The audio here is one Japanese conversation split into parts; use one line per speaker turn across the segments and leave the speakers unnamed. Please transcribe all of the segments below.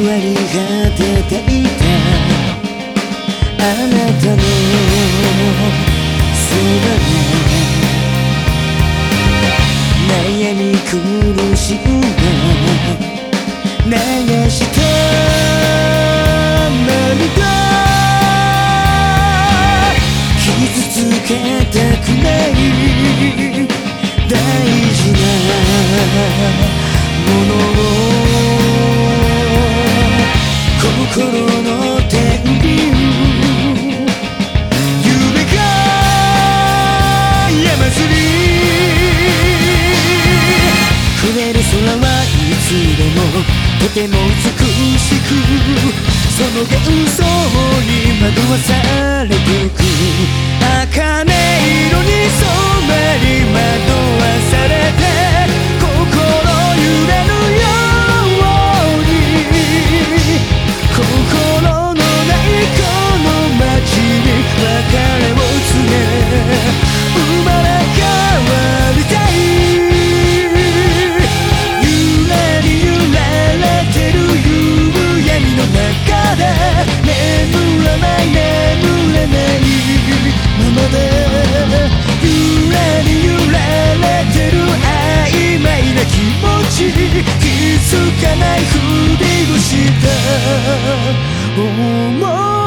り果てていたあなたの世話で悩み苦しんだ流して傷つけたくない大事なものを増える空はいつでもとても美しくその幻想に惑わされてく。あか茜思う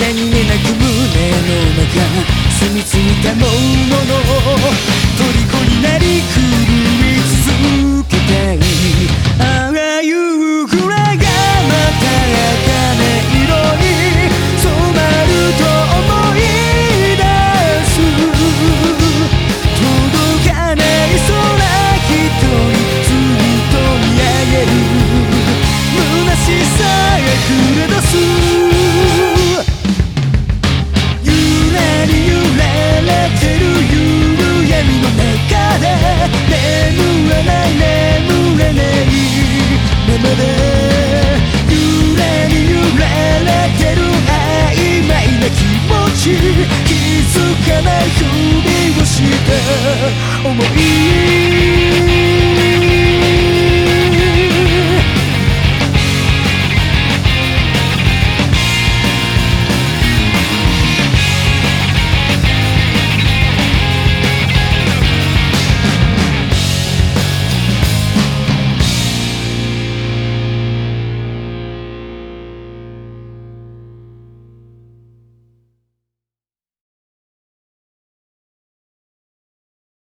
何気なく胸の中住み着いたもの。思い